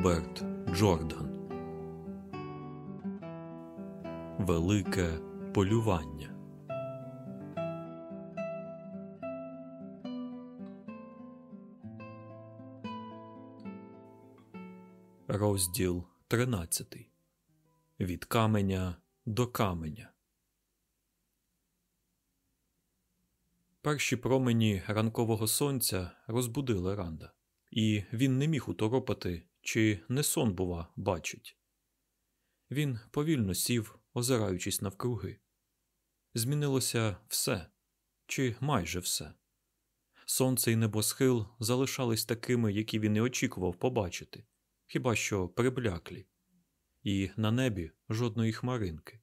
Роберт Джордан Велике полювання. Розділ 13 Від каменя до каменя. Перші промені ранкового сонця розбудили Ранда, і він не міг уторопати, чи не сон, бува, бачить. Він повільно сів, озираючись навкруги. Змінилося все, чи майже все. Сонце і небосхил залишались такими, які він і очікував побачити, хіба що прибляклі, і на небі жодної хмаринки.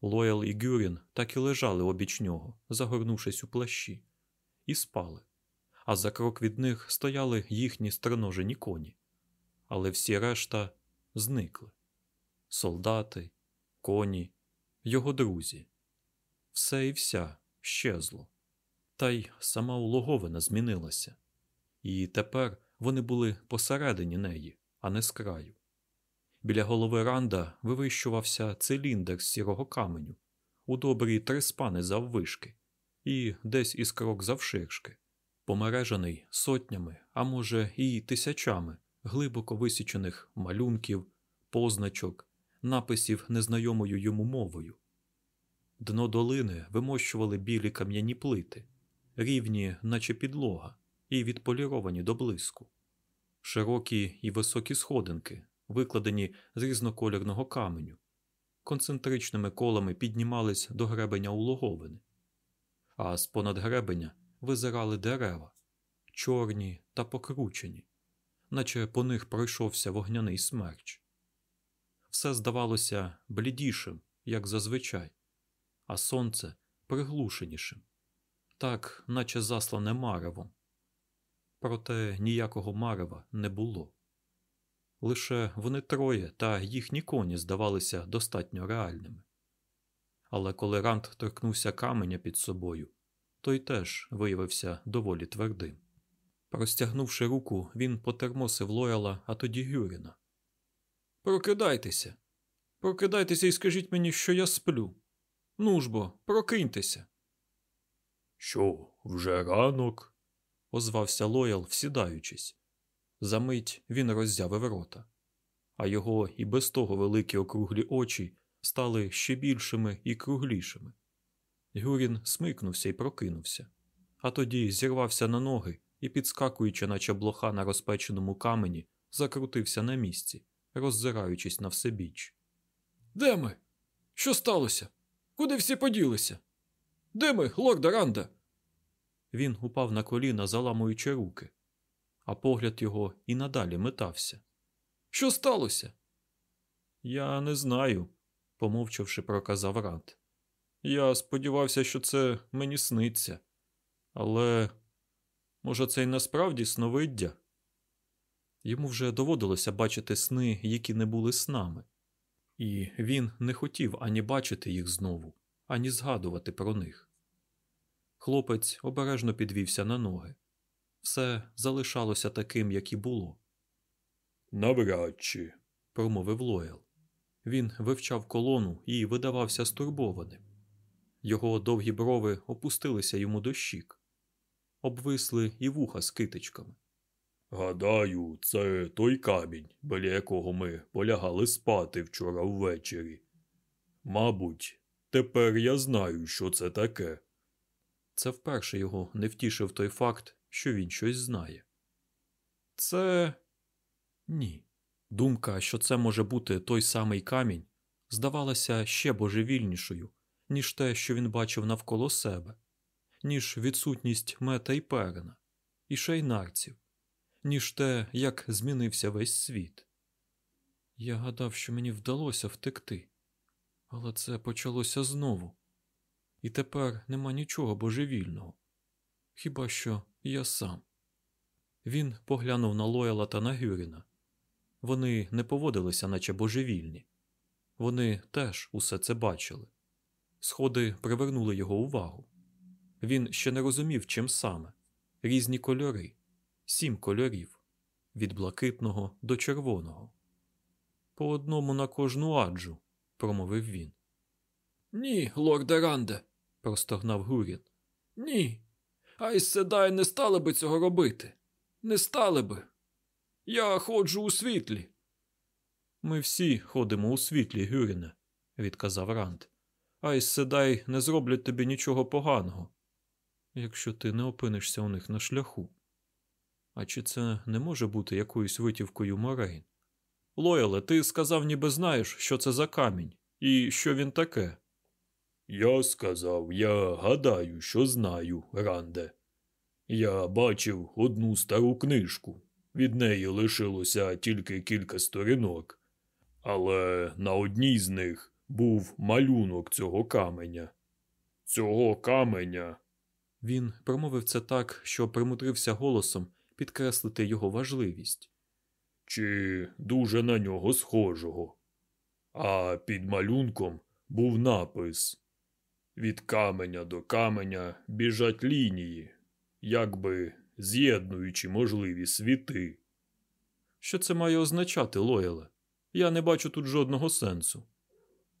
Лоял і Гюрін так і лежали обіч нього, загорнувшись у плащі, і спали, а за крок від них стояли їхні стриножені коні. Але всі решта зникли солдати, коні, його друзі. Все і вся щезло. Та й сама улоговина змінилася, і тепер вони були посередині неї, а не з краю. Біля голови Ранда вивищувався циліндр з сірого каменю, у добрі три спани заввишки, і десь із крок завширшки, помережений сотнями, а може, і тисячами глибоко висічених малюнків, позначок, написів незнайомою йому мовою. Дно долини вимощували білі кам'яні плити, рівні, наче підлога, і відполіровані до блиску, широкі і високі сходинки викладені з різнокольорного каменю, концентричними колами піднімались до гребеня улоговини, а з понад гребеня визирали дерева, чорні та покручені, наче по них пройшовся вогняний смерч. Все здавалося блідішим, як зазвичай, а сонце приглушенішим, так, наче заслане маревом. Проте ніякого марева не було. Лише вони троє та їхні коні здавалися достатньо реальними. Але коли Рант торкнувся каменя під собою, той теж виявився доволі твердим. Простягнувши руку, він потермосив Лояла, а тоді Гюріна. Прокидайтеся, прокидайтеся і скажіть мені, що я сплю. Ну ж бо, прокиньтеся. Що, вже ранок? озвався Лоял, всідаючись. Замить він роззявив рота, а його і без того великі округлі очі стали ще більшими і круглішими. Гюрін смикнувся і прокинувся, а тоді зірвався на ноги і, підскакуючи, наче блоха на розпеченому камені, закрутився на місці, роззираючись на всебіч. Де ми? Що сталося? Куди всі поділися? Де ми, лорда Ранда? Він упав на коліна, заламуючи руки а погляд його і надалі метався. Що сталося? Я не знаю, помовчавши, проказав Ранд. Я сподівався, що це мені сниться. Але, може, це й насправді сновиддя? Йому вже доводилося бачити сни, які не були снами, і він не хотів ані бачити їх знову, ані згадувати про них. Хлопець обережно підвівся на ноги все залишалося таким, як і було. Навряд чи, промовив Лоял. Він вивчав колону і видавався стурбованим. Його довгі брови опустилися йому до щік, обвисли і вуха з китичками. Гадаю, це той камінь, біля якого ми полягали спати вчора ввечері. Мабуть, тепер я знаю, що це таке. Це вперше його не втішив той факт, що він щось знає. Це ні. Думка, що це може бути той самий камінь, здавалася ще божевільнішою, ніж те, що він бачив навколо себе, ніж відсутність мета і перена, і шейнарців, ніж те, як змінився весь світ. Я гадав, що мені вдалося втекти, але це почалося знову. І тепер нема нічого божевільного. Хіба що я сам. Він поглянув на Лояла та на Гюріна. Вони не поводилися, наче божевільні. Вони теж усе це бачили. Сходи привернули його увагу. Він ще не розумів, чим саме різні кольори, сім кольорів, від блакитного до червоного. По одному на кожну аджу, промовив він. Ні, лорде Ранде, простогнав Гурін. Ні. Айс Седай не стали би цього робити. Не стали би. Я ходжу у світлі. Ми всі ходимо у світлі, Гюріне, відказав Ранд. Айс Седай не зроблять тобі нічого поганого, якщо ти не опинишся у них на шляху. А чи це не може бути якоюсь витівкою Морейн? Лояле, ти сказав, ніби знаєш, що це за камінь, і що він таке. Я сказав, я гадаю, що знаю, Ранде. Я бачив одну стару книжку. Від неї лишилося тільки кілька сторінок, але на одній з них був малюнок цього каменя. Цього каменя. Він промовив це так, що примудрився голосом підкреслити його важливість. Чи дуже на нього схожого. А під малюнком був напис Від каменя до каменя біжать лінії, якби з'єднуючи можливі світи. Що це має означати, Лоєле? Я не бачу тут жодного сенсу.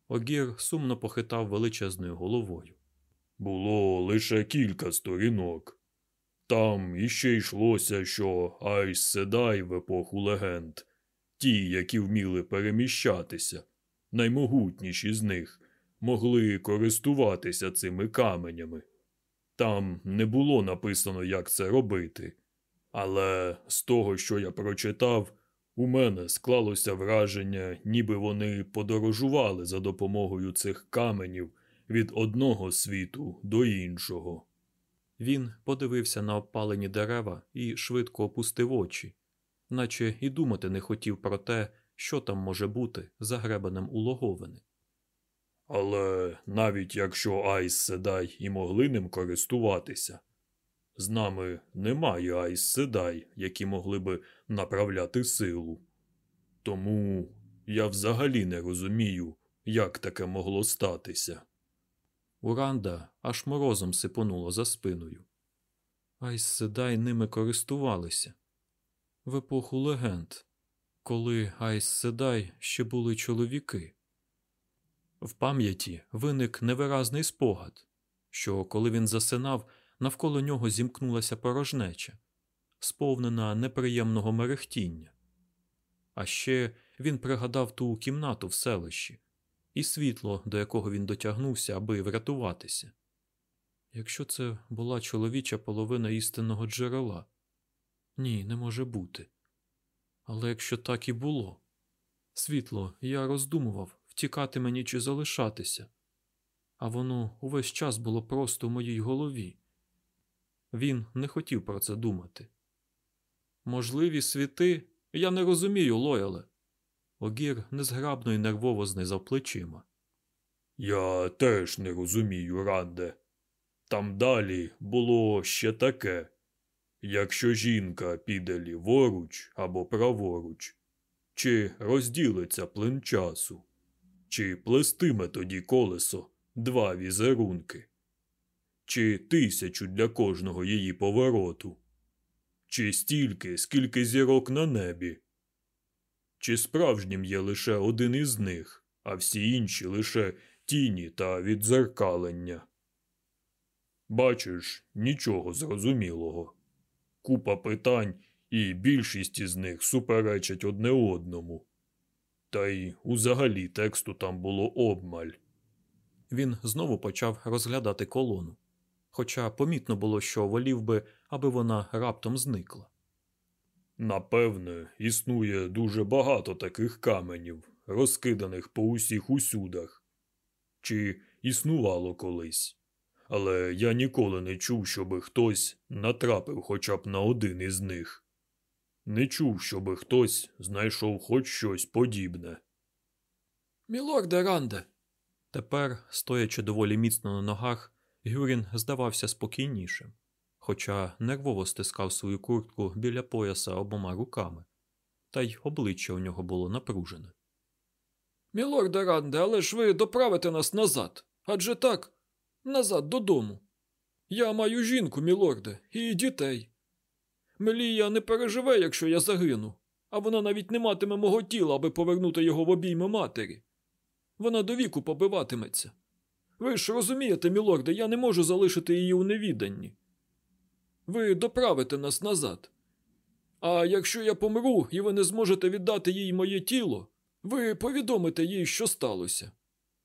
Огір сумно похитав величезною головою. Було лише кілька сторінок. Там іще йшлося, що Айс Седай в епоху легенд, ті, які вміли переміщатися, наймогутніші з них, могли користуватися цими каменями. Там не було написано, як це робити, але з того, що я прочитав, у мене склалося враження, ніби вони подорожували за допомогою цих каменів від одного світу до іншого. Він подивився на обпалені дерева і швидко опустив очі, наче і думати не хотів про те, що там може бути за гребенем у логовини. Але навіть якщо Айс Седай і могли ним користуватися, з нами немає Айз Седай, які могли би направляти силу. Тому я взагалі не розумію, як таке могло статися. У Ранда аж морозом сипонуло за спиною. Айз Седай ними користувалися. В епоху легенд, коли Айз Седай ще були чоловіки. В пам'яті виник невиразний спогад, що, коли він засинав, навколо нього зімкнулася порожнеча, сповнена неприємного мерехтіння. А ще він пригадав ту кімнату в селищі і світло, до якого він дотягнувся, аби врятуватися. Якщо це була чоловіча половина істинного джерела, ні, не може бути. Але якщо так і було, світло, я роздумував, втікати мені чи залишатися, а воно увесь час було просто в моїй голові. Він не хотів про це думати. Можливі світи, я не розумію, Лояле. Огір незграбно і нервово знизав плечима. Я теж не розумію, Ранде. Там далі було ще таке. Якщо жінка піде ліворуч або праворуч, чи розділиться плин часу, чи плестиме тоді колесо два візерунки, чи тисячу для кожного її повороту, чи стільки, скільки зірок на небі, чи справжнім є лише один із них, а всі інші лише тіні та відзеркалення. Бачиш, нічого зрозумілого. Купа питань, і більшість із них суперечать одне одному. Та й узагалі тексту там було обмаль. Він знову почав розглядати колону, хоча помітно було, що волів би, аби вона раптом зникла. Напевне, існує дуже багато таких каменів, розкиданих по усіх усюдах. Чи існувало колись. Але я ніколи не чув, щоби хтось натрапив хоча б на один із них. Не чув, щоби хтось знайшов хоч щось подібне. Мілорде Ранде. Тепер, стоячи доволі міцно на ногах, Гюрін здавався спокійнішим, хоча нервово стискав свою куртку біля пояса обома руками, та й обличчя у нього було напружене. Мілорде Ранде, але ж ви доправите нас назад. Адже так, назад додому. Я маю жінку, мілорде, і дітей. Мелія не переживе, якщо я загину, а вона навіть не матиме мого тіла, аби повернути його в обійми матері. Вона до віку побиватиметься. Ви ж розумієте, мілорде, я не можу залишити її у невіданні. Ви доправите нас назад. А якщо я помру і ви не зможете віддати їй моє тіло, ви повідомите їй, що сталося.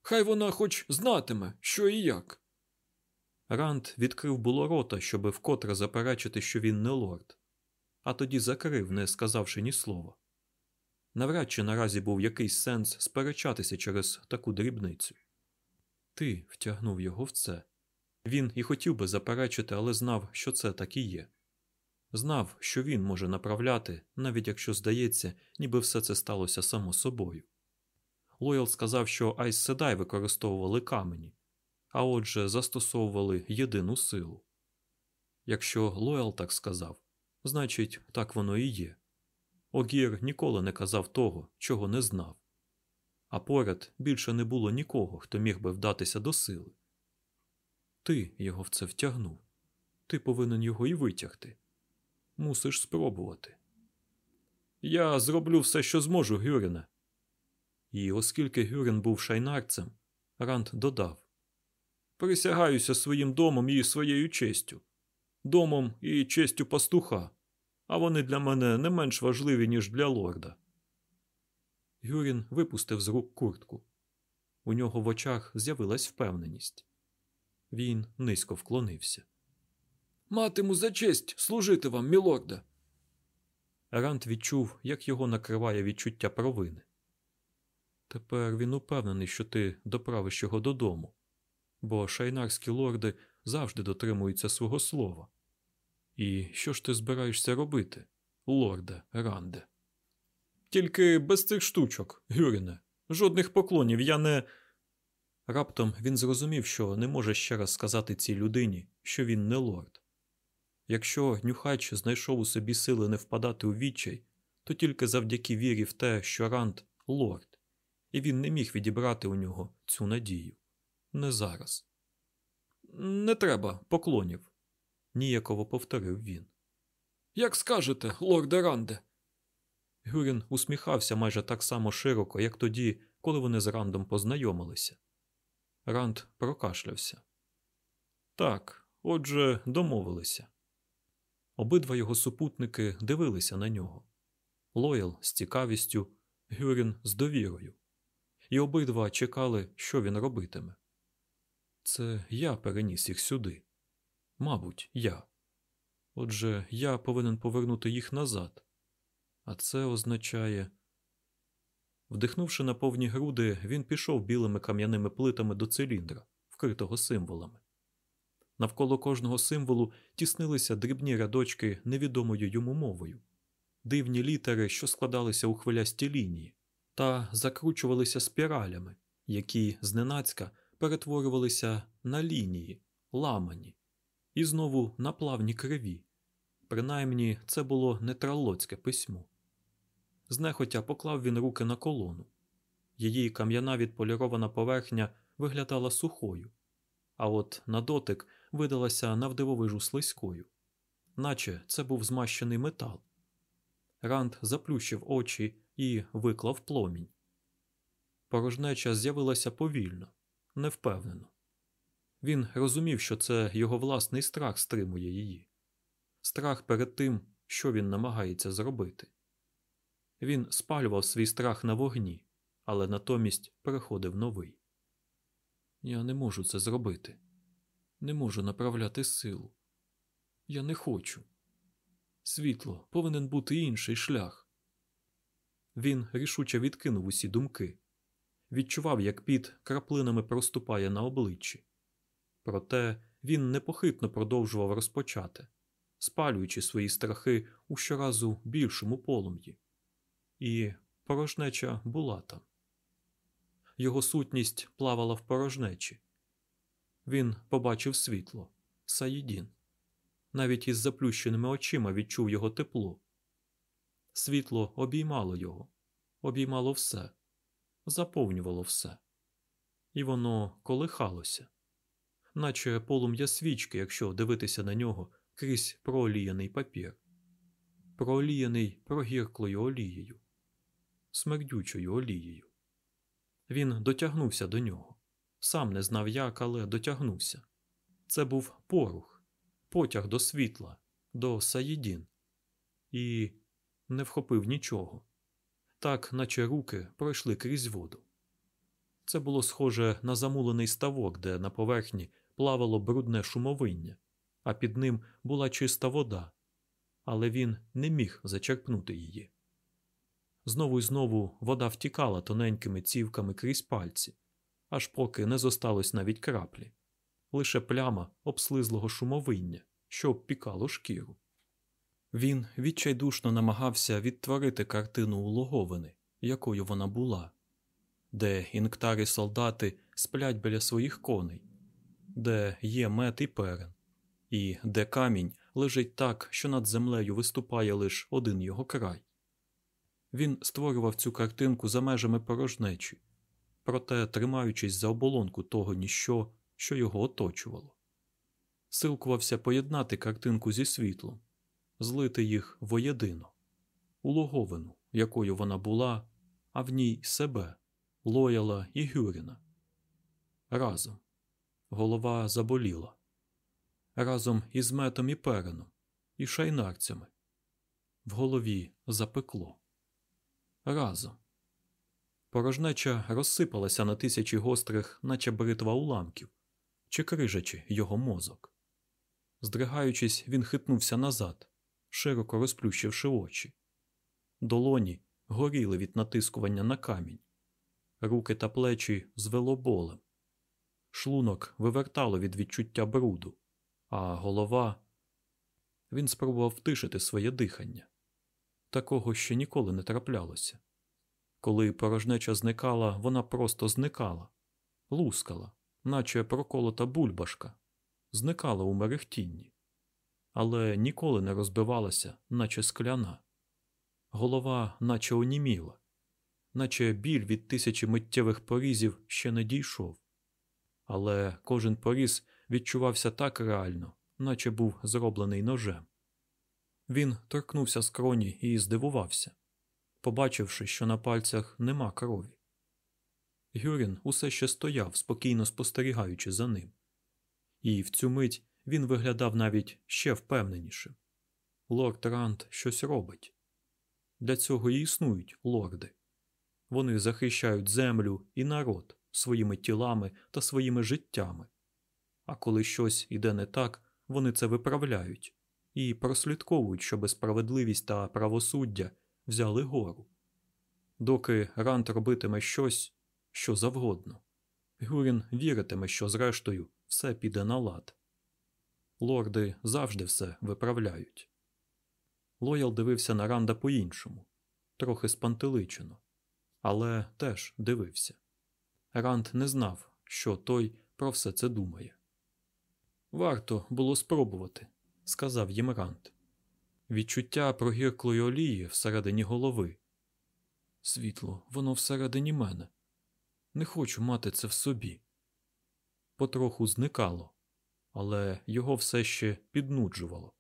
Хай вона хоч знатиме, що і як. Ранд відкрив було рота, щоби вкотре заперечити, що він не лорд, а тоді закрив, не сказавши ні слова. Навряд чи наразі був якийсь сенс сперечатися через таку дрібницю. Ти втягнув його в це. Він і хотів би заперечити, але знав, що це так і є. Знав, що він може направляти, навіть якщо здається, ніби все це сталося само собою. Лоял сказав, що Айз Седай використовували камені, а отже, застосовували єдину силу. Якщо Лоял так сказав, значить, так воно і є. Огір ніколи не казав того, чого не знав. А поряд більше не було нікого, хто міг би вдатися до сили. Ти його в це втягнув. Ти повинен його і витягти. Мусиш спробувати. Я зроблю все, що зможу, Гюрене. І оскільки Гюрен був шайнарцем, Ранд додав Присягаюся своїм домом і своєю честю, домом і честю пастуха, а вони для мене не менш важливі, ніж для лорда. Гюрін випустив з рук куртку. У нього в очах з'явилась впевненість. Він низько вклонився. Матиму за честь служити вам, мілорда. Рант відчув, як його накриває відчуття провини. Тепер він упевнений, що ти доправиш його додому, бо шайнарські лорди завжди дотримуються свого слова. І що ж ти збираєшся робити, лорде Ранде? Тільки без цих штучок, Гюріне, жодних поклонів я не. Раптом він зрозумів, що не може ще раз сказати цій людині, що він не лорд. Якщо нюхач знайшов у собі сили не впадати у відчай, то тільки завдяки вірі в те, що Ранд лорд, і він не міг відібрати у нього цю надію. Не зараз. Не треба поклонів, ніяково повторив він. Як скажете, лорде Ранде. Гюрін усміхався майже так само широко, як тоді, коли вони з Рандом познайомилися. Ранд прокашлявся. Так, отже, домовилися. Обидва його супутники дивилися на нього. Лоял з цікавістю, Гюрін з довірою, і обидва чекали, що він робитиме. Це я переніс їх сюди. Мабуть, я. Отже, я повинен повернути їх назад. А це означає. Вдихнувши на повні груди, він пішов білими кам'яними плитами до циліндра, вкритого символами. Навколо кожного символу тіснилися дрібні рядочки невідомою йому мовою, дивні літери, що складалися у хвилясті лінії, та закручувалися спіралями, які зненацька перетворювалися на лінії, ламані, і знову на плавні криві. Принаймні, це було не тралоцьке письмо. Знехотя поклав він руки на колону. Її кам'яна відполірована поверхня виглядала сухою, а от на дотик видалася навдивовижу слизькою, наче це був змащений метал. Ранд заплющив очі і виклав пломінь. Порожнеча з'явилася повільно, невпевнено. Він розумів, що це його власний страх стримує її, страх перед тим, що він намагається зробити. Він спалював свій страх на вогні, але натомість переходив новий. Я не можу це зробити, не можу направляти силу. Я не хочу. Світло повинен бути інший шлях. Він рішуче відкинув усі думки, відчував, як під краплинами проступає на обличчі. Проте він непохитно продовжував розпочати, спалюючи свої страхи у щоразу більшому полум'ї. І порожнеча була там. Його сутність плавала в порожнечі. Він побачив світло, Саїдін. Навіть із заплющеними очима відчув його тепло. Світло обіймало його, обіймало все, заповнювало все. І воно колихалося, наче полум'я свічки, якщо дивитися на нього крізь проліяний папір. прооліяний прогірклою олією, смердючою олією. Він дотягнувся до нього. Сам не знав як, але дотягнувся. Це був порух, потяг до світла, до Саїдін. І не вхопив нічого, так, наче руки пройшли крізь воду. Це було схоже на замулений ставок, де на поверхні плавало брудне шумовиння, а під ним була чиста вода, але він не міг зачерпнути її. Знову й знову вода втікала тоненькими цівками крізь пальці, аж поки не зосталось навіть краплі, лише пляма обслизлого шумовиння, що обпікало шкіру. Він відчайдушно намагався відтворити картину улоговини, якою вона була, де інктарі солдати сплять біля своїх коней, де є мед і перен, і де камінь лежить так, що над землею виступає лише один його край. Він створював цю картинку за межами порожнечі, проте тримаючись за оболонку того ніщо, що його оточувало. Силкувався поєднати картинку зі світлом, злити їх воєдино, улоговину, якою вона була, а в ній себе, лояла і Гюріна. Разом голова заболіла, разом із метом і переном, і шайнарцями. В голові запекло. Разом. Порожнеча розсипалася на тисячі гострих, наче бритва уламків, чи крижачи його мозок. Здригаючись, він хитнувся назад, широко розплющивши очі. Долоні горіли від натискування на камінь, руки та плечі звело болем. Шлунок вивертало від відчуття бруду, а голова. Він спробував втишити своє дихання. Такого ще ніколи не траплялося. Коли порожнеча зникала, вона просто зникала, лускала, наче проколота бульбашка, зникала у мерехтінні, але ніколи не розбивалася, наче скляна. Голова, наче оніміла, наче біль від тисячі миттєвих порізів ще не дійшов. Але кожен поріз відчувався так реально, наче був зроблений ножем. Він торкнувся скроні і здивувався, побачивши, що на пальцях нема крові. Гюрін усе ще стояв, спокійно спостерігаючи за ним, і в цю мить він виглядав навіть ще впевненішим. Лорд Ранд щось робить. Для цього і існують лорди. Вони захищають землю і народ своїми тілами та своїми життями. А коли щось іде не так, вони це виправляють і прослідковують, щоб справедливість та правосуддя взяли гору. Доки Рант робитиме щось, що завгодно, Гюрін віритиме, що зрештою все піде на лад. Лорди завжди все виправляють. Лоял дивився на Ранда по-іншому, трохи спантеличено, але теж дивився. Ранд не знав, що той про все це думає. Варто було спробувати, сказав їм Ранд. Відчуття прогірклої олії всередині голови. Світло, воно всередині мене. Не хочу мати це в собі. Потроху зникало, але його все ще піднуджувало.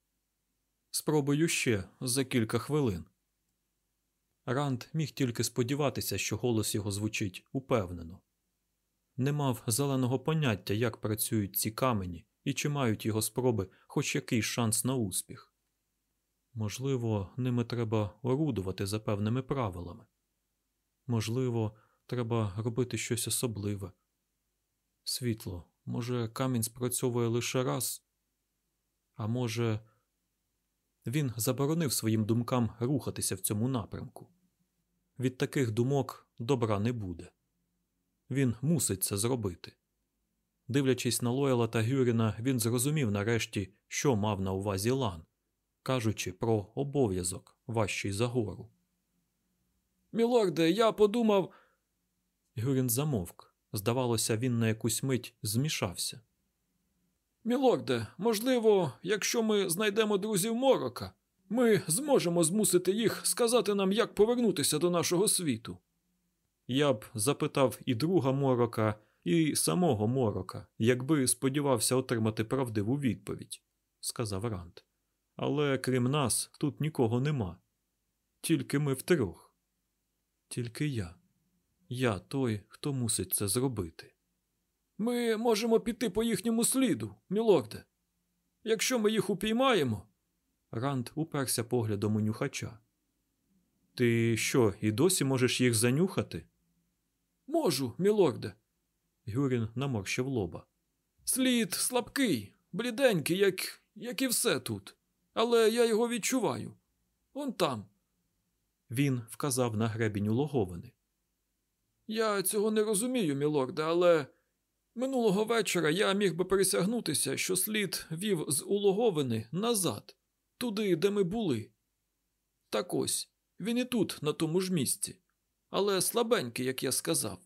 Спробую ще за кілька хвилин. Ранд міг тільки сподіватися, що голос його звучить упевнено. Не мав зеленого поняття, як працюють ці камені і чи мають його спроби хоч якийсь шанс на успіх. Можливо, ними треба орудувати за певними правилами. Можливо, треба робити щось особливе. Світло, може, камінь спрацьовує лише раз, а може, він заборонив своїм думкам рухатися в цьому напрямку. Від таких думок добра не буде. Він мусить це зробити. Дивлячись на Лойла та Гюріна, він зрозумів нарешті, що мав на увазі Лан, кажучи про обов'язок важчий за гору. Мілорде, я подумав. Гюрін замовк. Здавалося, він на якусь мить змішався. Мілорде, можливо, якщо ми знайдемо друзів Морока, ми зможемо змусити їх сказати нам, як повернутися до нашого світу. Я б запитав і друга морока, і самого морока, якби сподівався отримати правдиву відповідь, сказав Рант. Але крім нас, тут нікого нема. Тільки ми втрьох. Тільки я. Я той, хто мусить це зробити. Ми можемо піти по їхньому сліду, мілорде. Якщо ми їх упіймаємо. Ранд уперся поглядом у нюхача. Ти що, і досі можеш їх занюхати? Можу, мілорде. Гюрін наморщив лоба. Слід слабкий, бліденький, як, як і все тут. Але я його відчуваю. Он там. Він вказав на гребінь улоговини. Я цього не розумію, мілорде, але минулого вечора я міг би пересягнутися, що слід вів з улоговини назад, туди, де ми були. Так ось, він і тут, на тому ж місці, але слабенький, як я сказав.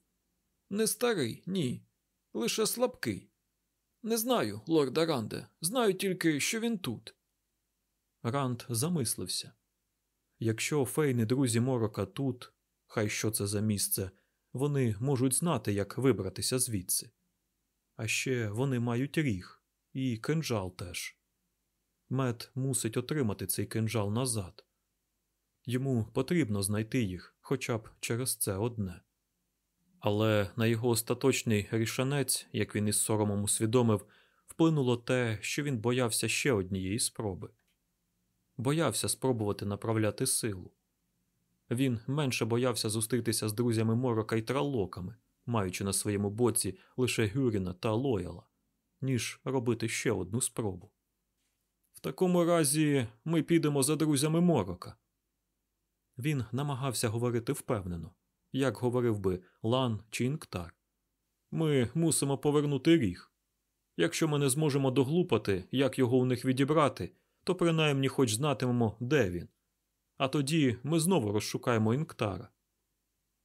Не старий, ні, лише слабкий. Не знаю, лорда Ранде, знаю тільки, що він тут. Ранд замислився. Якщо фейни друзі Морока тут, хай що це за місце, вони можуть знати, як вибратися звідси. А ще вони мають ріг і кинджал теж. Мед мусить отримати цей кинджал назад. Йому потрібно знайти їх хоча б через це одне. Але на його остаточний рішанець, як він із соромом усвідомив, вплинуло те, що він боявся ще однієї спроби. Боявся спробувати направляти силу. Він менше боявся зустрітися з друзями Морока і тралоками, маючи на своєму боці лише Гюріна та Лояла, ніж робити ще одну спробу. В такому разі ми підемо за друзями Морока. Він намагався говорити впевнено, як говорив би Лан чи Інктар. Ми мусимо повернути ріг. Якщо ми не зможемо доглупати, як його у них відібрати, то принаймні хоч знатимемо, де він. А тоді ми знову розшукаємо Інктара.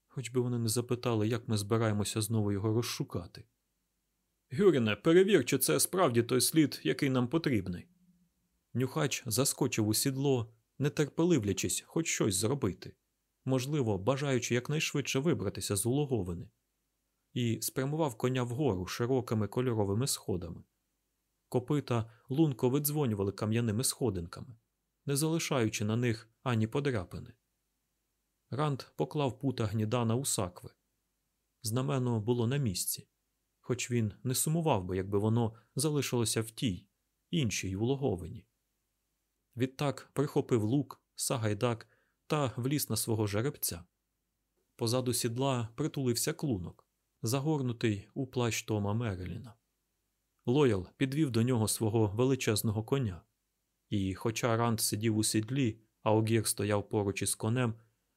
Хоч би вони не запитали, як ми збираємося знову його розшукати. Гюріне, перевір, чи це справді той слід, який нам потрібний. Нюхач заскочив у сідло, нетерпеливлячись хоч щось зробити, можливо, бажаючи якнайшвидше вибратися з улоговини, і спрямував коня вгору широкими кольоровими сходами. Копита лунко видзвонювали кам'яними сходинками, не залишаючи на них ані подряпини. Ранд поклав пута гнідана у сакви. Знамено було на місці, хоч він не сумував би, якби воно залишилося в тій, іншій улоговині. Відтак прихопив лук, сагайдак та вліз на свого жеребця. Позаду сідла притулився клунок, загорнутий у плащ Тома Мереліна. Лоял підвів до нього свого величезного коня, і, хоча Ранд сидів у сідлі, а Огір стояв поруч із конем,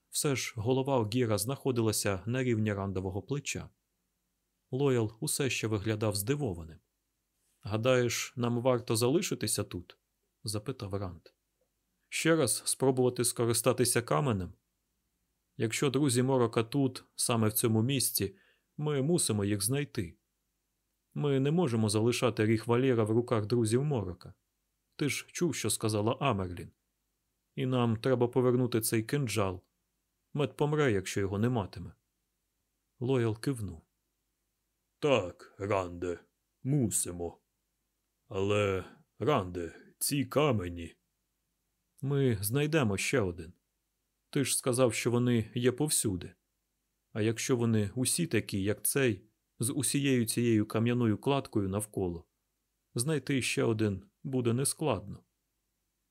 все ж голова Огіра знаходилася на рівні рандового плеча. Лоял усе ще виглядав здивованим. Гадаєш, нам варто залишитися тут? запитав Ранд. Ще раз спробувати скористатися каменем? Якщо друзі Морока тут, саме в цьому місці, ми мусимо їх знайти. Ми не можемо залишати ріг Валєра в руках друзів Морока. Ти ж чув, що сказала Амерлін. І нам треба повернути цей кинджал. Мед помре, якщо його не матиме. Лоял кивнув. Так, Ранде, мусимо. Але, Ранде, ці камені. Ми знайдемо ще один. Ти ж сказав, що вони є повсюди. А якщо вони усі такі, як цей, з усією цією кам'яною кладкою навколо, знайти ще один буде нескладно.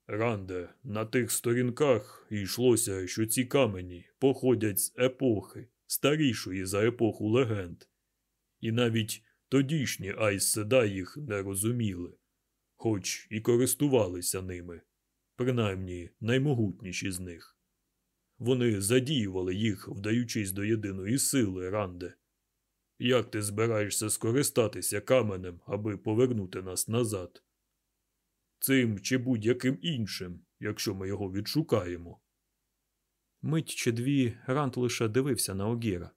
Ранде, на тих сторінках йшлося, що ці камені походять з епохи, старішої за епоху легенд. І навіть тодішні Айс-Седа їх не розуміли, хоч і користувалися ними, принаймні наймогутніші з них. Вони задіювали їх, вдаючись до єдиної сили, Ранде. Як ти збираєшся скористатися каменем, аби повернути нас назад? Цим чи будь-яким іншим, якщо ми його відшукаємо. Мить чи дві Рант лише дивився на Огіра,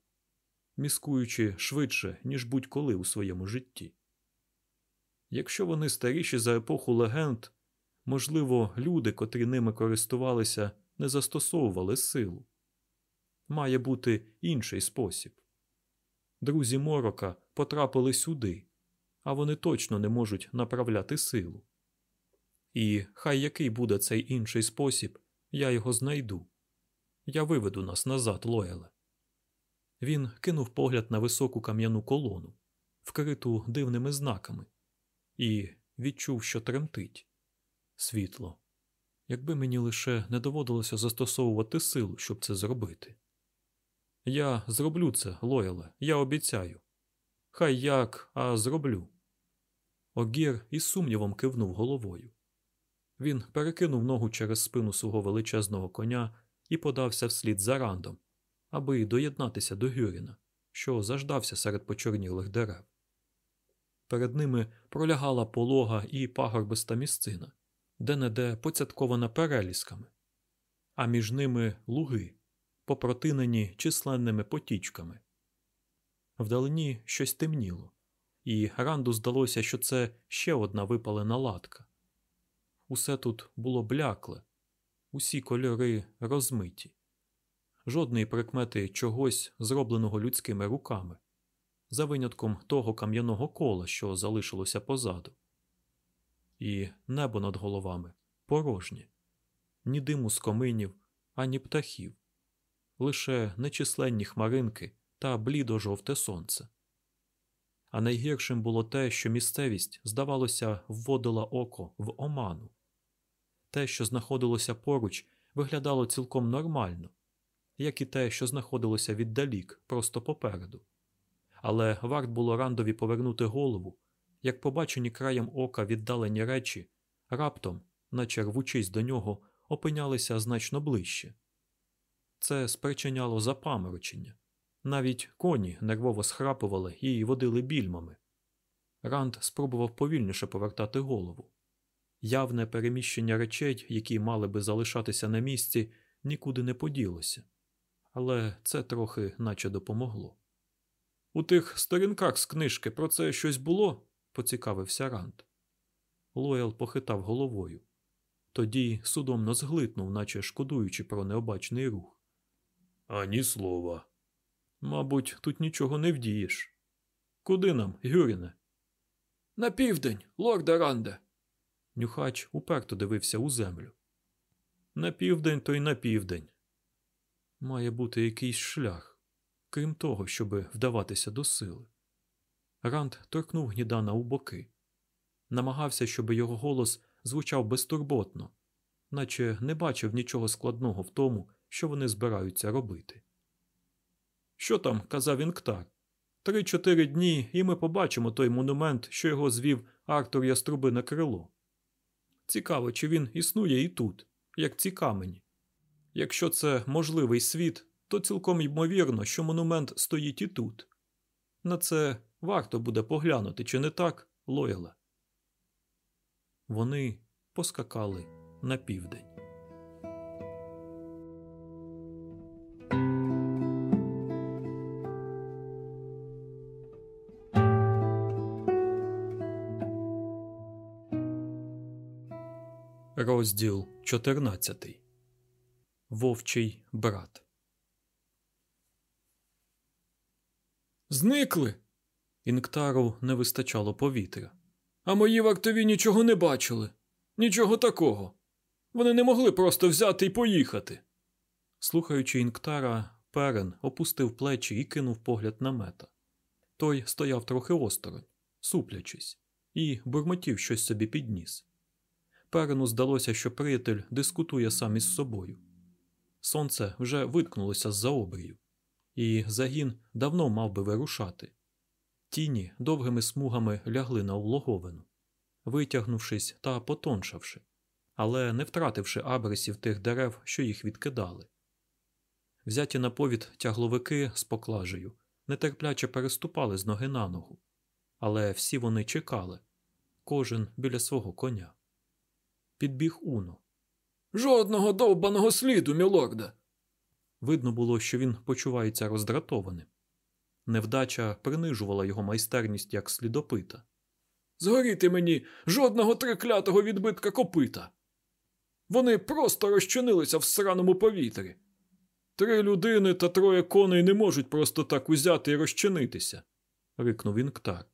міскуючи швидше, ніж будь-коли у своєму житті. Якщо вони старіші за епоху легенд, можливо, люди, котрі ними користувалися, не застосовували силу. Має бути інший спосіб. Друзі Морока потрапили сюди, а вони точно не можуть направляти силу. І хай який буде цей інший спосіб, я його знайду. Я виведу нас назад, Лоеле. Він кинув погляд на високу кам'яну колону, вкриту дивними знаками, і відчув, що тремтить. Світло. Якби мені лише не доводилося застосовувати силу, щоб це зробити. Я зроблю це, Лояле, я обіцяю. Хай як, а зроблю. Огір із сумнівом кивнув головою. Він перекинув ногу через спину свого величезного коня і подався вслід за рандом, аби доєднатися до Гюріна, що заждався серед почорнілих дерев. Перед ними пролягала полога і пагорбиста місцина, де неде поцяткована перелісками, а між ними луги, попротинені численними потічками. Вдалині щось темніло, і Ранду здалося, що це ще одна випалена латка. Усе тут було блякле, усі кольори розмиті, жодної прикмети чогось, зробленого людськими руками, за винятком того кам'яного кола, що залишилося позаду. І небо над головами порожнє, ні диму з коминів, ані птахів, лише нечисленні хмаринки та блідо жовте сонце. А найгіршим було те, що місцевість, здавалося, вводила око в оману. Те, що знаходилося поруч, виглядало цілком нормально, як і те, що знаходилося віддалік, просто попереду. Але варт було рандові повернути голову, як побачені краєм ока віддалені речі, раптом, наче рвучись до нього, опинялися значно ближче. Це спричиняло запаморочення. Навіть коні нервово схрапували і водили більмами. Ранд спробував повільніше повертати голову. Явне переміщення речей, які мали би залишатися на місці, нікуди не поділося, але це трохи наче допомогло. У тих сторінках з книжки про це щось було? Поцікавився Ранд. Лоял похитав головою. Тоді судомно зглитнув, наче шкодуючи про необачний рух. Ані слова. Мабуть, тут нічого не вдієш. Куди нам, Гюріне? На південь, лорде Ранде. Нюхач уперто дивився у землю. На південь, то й на південь. Має бути якийсь шлях, крім того, щоби вдаватися до сили. Ранд торкнув гнідана у боки, намагався, щоб його голос звучав безтурботно, наче не бачив нічого складного в тому, що вони збираються робити. Що там, казав Інктар? Три-чотири дні, і ми побачимо той монумент, що його звів Артур Яструбине крило. Цікаво, чи він існує і тут, як ці камені. Якщо це можливий світ, то цілком ймовірно, що монумент стоїть і тут. На це варто буде поглянути, чи не так, Лоєле. Вони поскакали на південь. Розділ 14 Вовчий брат. Зникли. Інктару не вистачало повітря. А мої вартові нічого не бачили. Нічого такого. Вони не могли просто взяти і поїхати. Слухаючи Інктара, Перен опустив плечі і кинув погляд на мета. Той стояв трохи осторонь, суплячись, і бурмотів щось собі підніс. Перену здалося, що приятель дискутує сам із собою. Сонце вже виткнулося з-за обрію, і загін давно мав би вирушати. Тіні довгими смугами лягли на улоговину, витягнувшись та потоншавши, але не втративши абрисів тих дерев, що їх відкидали. Взяті на повід тягловики з поклажею нетерпляче переступали з ноги на ногу, але всі вони чекали, кожен біля свого коня. Підбіг Уно. Жодного довбаного сліду, мілорда. Видно було, що він почувається роздратованим. Невдача принижувала його майстерність як слідопита. Згоріти мені жодного триклятого відбитка копита. Вони просто розчинилися в сраному повітрі. Три людини та троє коней не можуть просто так узяти і розчинитися, рикнув Інктар.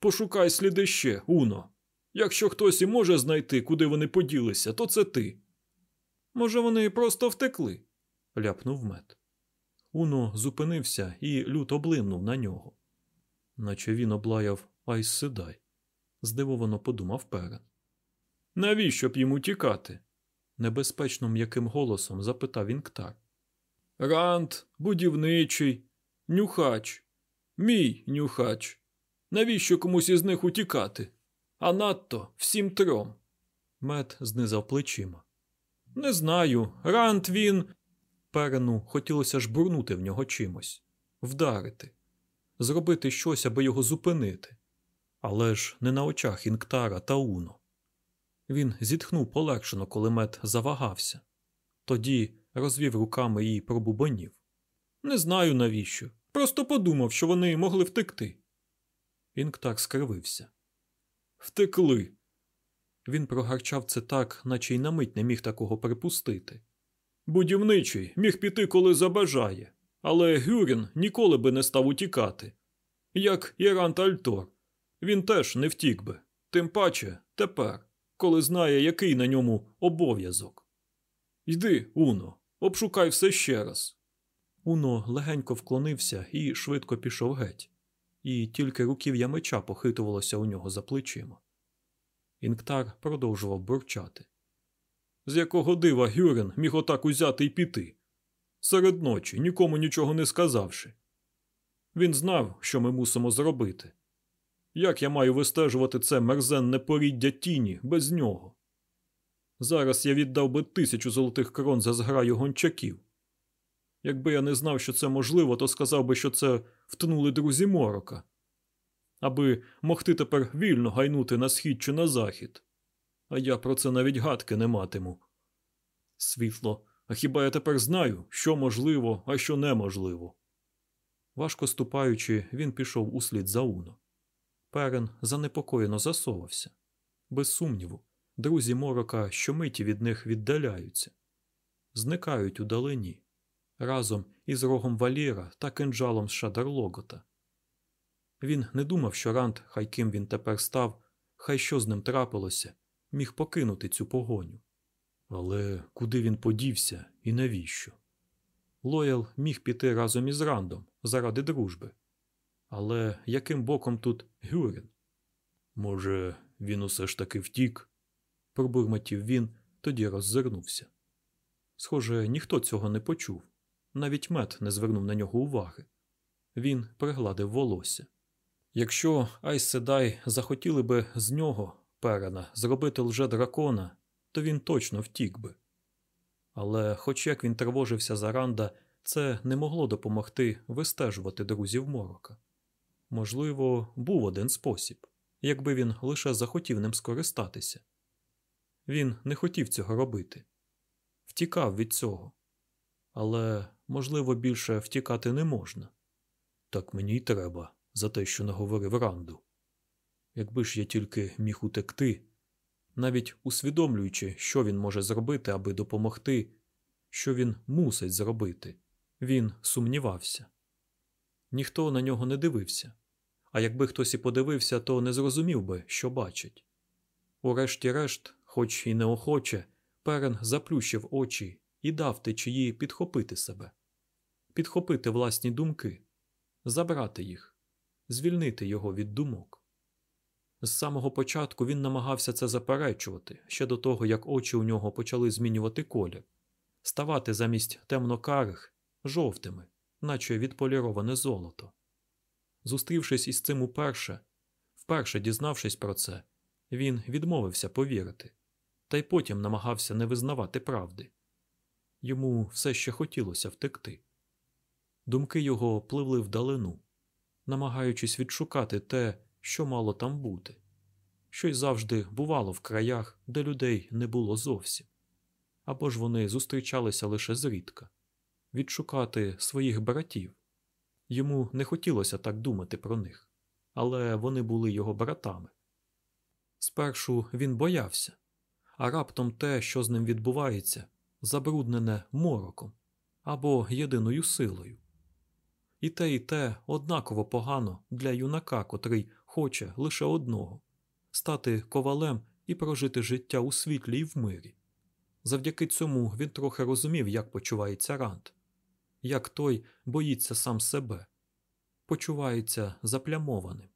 Пошукай сліди ще, Уно. Якщо хтось і може знайти, куди вони поділися, то це ти. Може, вони просто втекли? ляпнув мед. Уно зупинився і люто блимнув на нього. Наче він облаяв Айс Седай. Здивовано подумав Перен. Навіщо б йому тікати? Небезпечно м'яким голосом запитав Інктар. Ранд, будівничий, нюхач, мій нюхач. Навіщо комусь із них утікати? А надто всім трьом. Мед знизав плечима. Не знаю. Ранд він. Перену хотілося ж бурнути в нього чимось, вдарити, зробити щось, аби його зупинити. Але ж не на очах Інктара та Уно. Він зітхнув полегшено, коли мед завагався. Тоді розвів руками і пробубонів. Не знаю навіщо. Просто подумав, що вони могли втекти. Інктар скривився. Втекли. Він прогарчав це так, наче й на мить не міг такого припустити. Будівничий міг піти, коли забажає, але Гюрін ніколи би не став утікати. Як Ірант Альтор. Він теж не втік би, тим паче тепер, коли знає, який на ньому обов'язок. Йди, Уно, обшукай все ще раз. Уно легенько вклонився і швидко пішов геть, і тільки руків'я меча похитувалося у нього за плечима. Інктар продовжував бурчати. З якого дива Гюрен міг отак узяти й піти? Серед ночі, нікому нічого не сказавши. Він знав, що ми мусимо зробити. Як я маю вистежувати це мерзенне поріддя тіні без нього? Зараз я віддав би тисячу золотих крон за зграю гончаків. Якби я не знав, що це можливо, то сказав би, що це втнули друзі морока, аби могти тепер вільно гайнути на схід чи на захід. А я про це навіть гадки не матиму. Світло, а хіба я тепер знаю, що можливо, а що неможливо? Важко ступаючи, він пішов услід за Уно. Перен занепокоєно засовався. Без сумніву, друзі морока щомиті від них віддаляються, зникають удалині, разом із рогом Валіра та кинджалом з Шадарлогота. Він не думав, що Ранд, хай ким він тепер став, хай що з ним трапилося, міг покинути цю погоню. Але куди він подівся і навіщо? Лоял міг піти разом із Рандом заради дружби. Але яким боком тут Гюрін? Може, він усе ж таки втік? пробурмотів він, тоді роззирнувся. Схоже, ніхто цього не почув, навіть мед не звернув на нього уваги. Він пригладив волосся. Якщо Айс Седай захотіли би з нього, Перена, зробити лже дракона, то він точно втік би. Але, хоч як він тривожився за Ранда, це не могло допомогти вистежувати друзів морока. Можливо, був один спосіб, якби він лише захотів ним скористатися. Він не хотів цього робити, втікав від цього. Але, можливо, більше втікати не можна. Так мені й треба за те, що наговорив Ранду. Якби ж я тільки міг утекти, навіть усвідомлюючи, що він може зробити, аби допомогти, що він мусить зробити, він сумнівався. Ніхто на нього не дивився, а якби хтось і подивився, то не зрозумів би, що бачить. Урешті-решт, хоч і неохоче, перен заплющив очі і дав течії підхопити себе, підхопити власні думки, забрати їх, звільнити його від думок. З самого початку він намагався це заперечувати ще до того, як очі у нього почали змінювати колір, ставати замість темно-карих жовтими, наче відполіроване золото. Зустрівшись із цим уперше, вперше дізнавшись про це, він відмовився повірити, та й потім намагався не визнавати правди. Йому все ще хотілося втекти. Думки його пливли вдалину, намагаючись відшукати те, що мало там бути, що й завжди бувало в краях, де людей не було зовсім, або ж вони зустрічалися лише зрідка, відшукати своїх братів. Йому не хотілося так думати про них, але вони були його братами. Спершу він боявся, а раптом те, що з ним відбувається, забруднене мороком або єдиною силою. І те, і те однаково погано для юнака, котрий хоче лише одного стати ковалем і прожити життя у світлі і в мирі. Завдяки цьому він трохи розумів, як почувається Ранд, як той боїться сам себе, почувається заплямованим.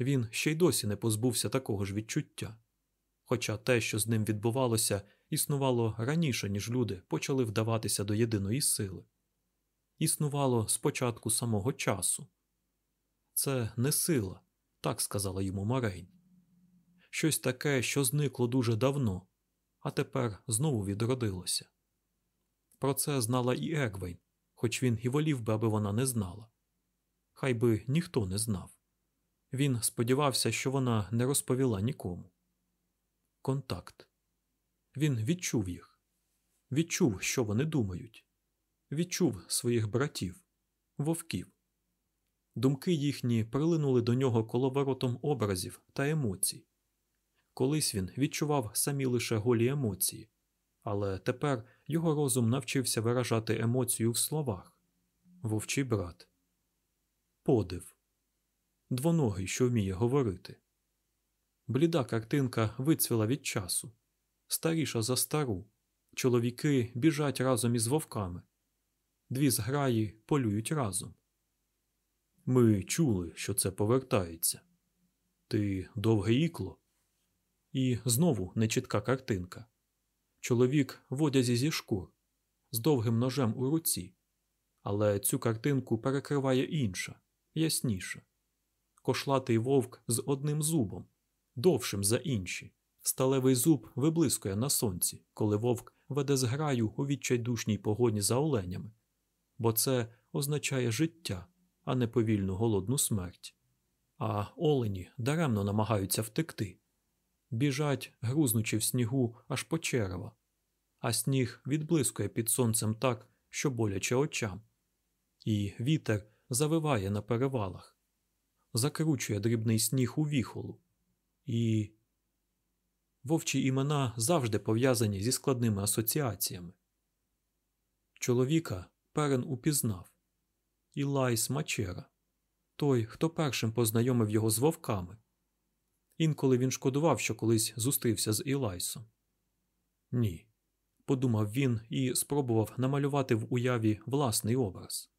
Він ще й досі не позбувся такого ж відчуття. Хоча те, що з ним відбувалося, існувало раніше, ніж люди почали вдаватися до єдиної сили. Існувало з початку самого часу. Це не сила, так сказала йому Морейн. Щось таке, що зникло дуже давно, а тепер знову відродилося. Про це знала і Егвейн, хоч він і волів би, аби вона не знала. Хай би ніхто не знав. Він сподівався, що вона не розповіла нікому. Контакт. Він відчув їх, відчув, що вони думають, відчув своїх братів, вовків. Думки їхні прилинули до нього коловоротом образів та емоцій. Колись він відчував самі лише голі емоції, але тепер його розум навчився виражати емоцію в словах вовчий брат, подив, двоногий, що вміє говорити. Бліда картинка вицвіла від часу, старіша за стару. Чоловіки біжать разом із вовками, дві зграї полюють разом. Ми чули, що це повертається. Ти довге ікло. І знову нечітка картинка. Чоловік в одязі зі шкур, з довгим ножем у руці, але цю картинку перекриває інша, ясніша. Кошлатий вовк з одним зубом, довшим за інші. Сталевий зуб виблискує на сонці, коли вовк веде зграю у відчайдушній погоні за оленями, бо це означає життя, а не повільну голодну смерть. А олені даремно намагаються втекти. Біжать, грузнучи в снігу аж по черева, а сніг відблискує під сонцем так, що боляче очам, і вітер завиває на перевалах, закручує дрібний сніг у віхолу, і вовчі імена завжди пов'язані зі складними асоціаціями. Чоловіка перен упізнав Ілайс Мачера, той, хто першим познайомив його з вовками. Інколи він шкодував, що колись зустрівся з Ілайсом. Ні, подумав він і спробував намалювати в уяві власний образ.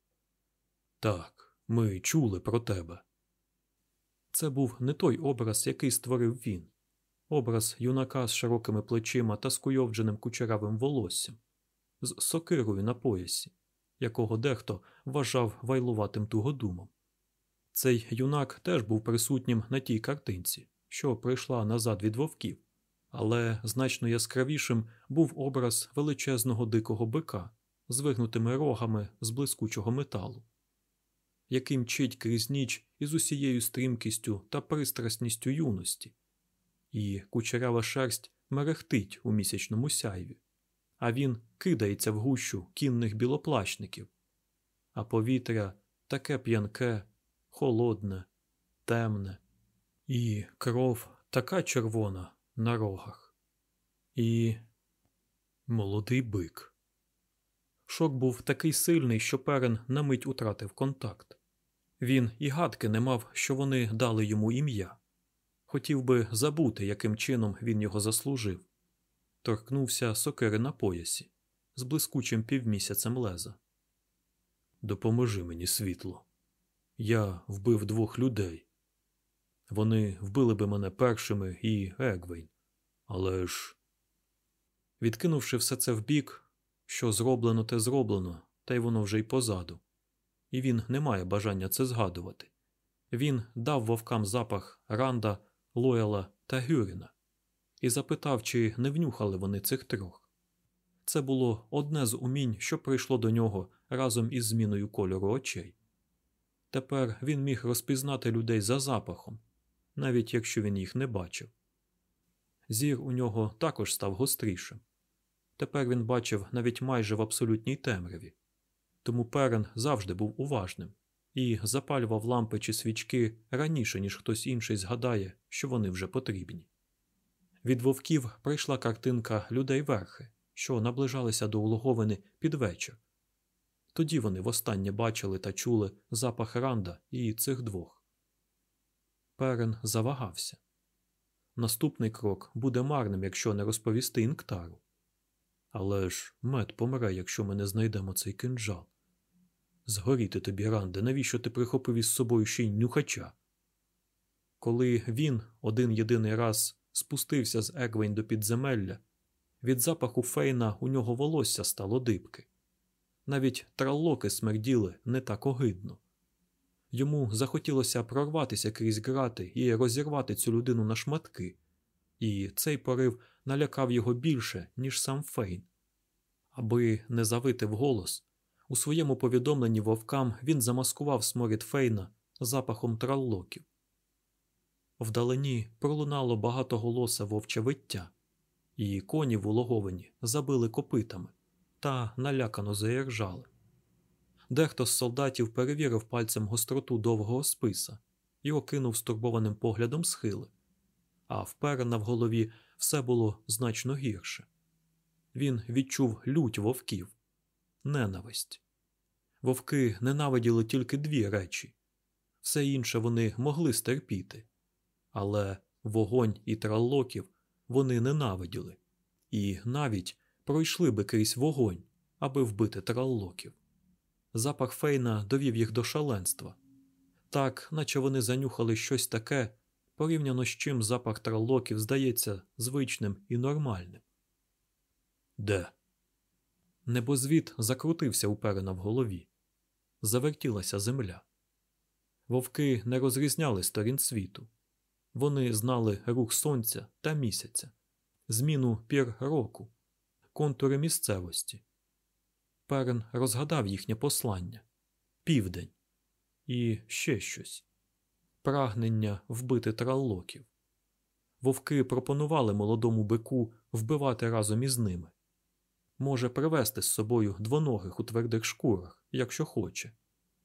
Так, ми чули про тебе. Це був не той образ, який створив він, образ юнака з широкими плечима та скуйовдженим кучеравим волоссям, з сокирою на поясі, якого дехто вважав вайлуватим тугодумом. Цей юнак теж був присутнім на тій картинці що прийшла назад від вовків, але значно яскравішим був образ величезного дикого бика з вигнутими рогами з блискучого металу, який мчить крізь ніч із усією стрімкістю та пристрасністю юності, і кучерява шерсть мерехтить у місячному сяйві, а він кидається в гущу кінних білоплащників, а повітря таке п'янке, холодне, темне. І кров така червона на рогах. І молодий бик. Шок був такий сильний, що перен на мить утратив контакт. Він і гадки не мав, що вони дали йому ім'я. Хотів би забути, яким чином він його заслужив. Торкнувся сокири на поясі з блискучим півмісяцем леза. Допоможи мені світло. Я вбив двох людей. Вони вбили би мене першими і Егвейн. Але ж. Відкинувши все це вбік, що зроблено, те зроблено, та й воно вже й позаду. І він не має бажання це згадувати. Він дав вовкам запах Ранда, Лояла та Гюріна і запитав, чи не внюхали вони цих трьох. Це було одне з умінь, що прийшло до нього разом із зміною кольору очей. Тепер він міг розпізнати людей за запахом, навіть якщо він їх не бачив. Зір у нього також став гострішим. Тепер він бачив навіть майже в абсолютній темряві, тому перен завжди був уважним і запалював лампи чи свічки раніше, ніж хтось інший згадає, що вони вже потрібні. Від вовків прийшла картинка людей верхи, що наближалися до улоговини під вечір. Тоді вони востаннє бачили та чули запах ранда і цих двох. Перен завагався. наступний крок буде марним, якщо не розповісти інктару. Але ж мед помре, якщо ми не знайдемо цей кинджал. Згоріти тобі, Ранде, навіщо ти прихопив із собою ще й нюхача? Коли він один єдиний раз спустився з Егвейн до підземелля, від запаху фейна у нього волосся стало дибки. Навіть траллоки смерділи не так огидно. Йому захотілося прорватися крізь грати і розірвати цю людину на шматки, і цей порив налякав його більше, ніж сам Фейн. Аби не завити вголос, у своєму повідомленні вовкам він замаскував сморід Фейна запахом траллоків. Вдалині пролунало багатоголосе вовче виття, і коні в улоговині забили копитами та налякано заіржали. Дехто з солдатів перевірив пальцем гостроту довгого списа і окинув стурбованим поглядом схили, а вперена в голові все було значно гірше. Він відчув лють вовків, ненависть. Вовки ненавиділи тільки дві речі все інше вони могли стерпіти, але вогонь і траллоків вони ненавиділи і навіть пройшли би крізь вогонь, аби вбити траллоків. Запах фейна довів їх до шаленства, так, наче вони занюхали щось таке, порівняно з чим запах траллоків здається звичним і нормальним. Де? Небозвід закрутився уперена в голові. Завертілася земля. Вовки не розрізняли сторін світу. Вони знали рух сонця та місяця, зміну пір року, контури місцевості. Перен розгадав їхнє послання південь і ще щось прагнення вбити траллоків. Вовки пропонували молодому бику вбивати разом із ними. Може привезти з собою двоногих у твердих шкурах, якщо хоче.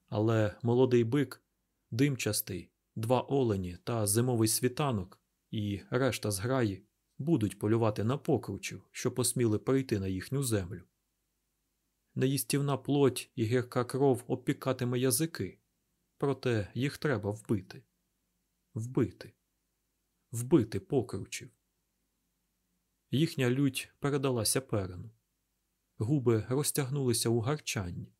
Але молодий бик, димчастий, два олені та зимовий світанок і решта зграї будуть полювати на покручів, що посміли прийти на їхню землю. Неїстівна плоть і гірка кров опікатиме язики, проте їх треба вбити. Вбити, вбити покручів. Їхня лють передалася перену. Губи розтягнулися у гарчанні.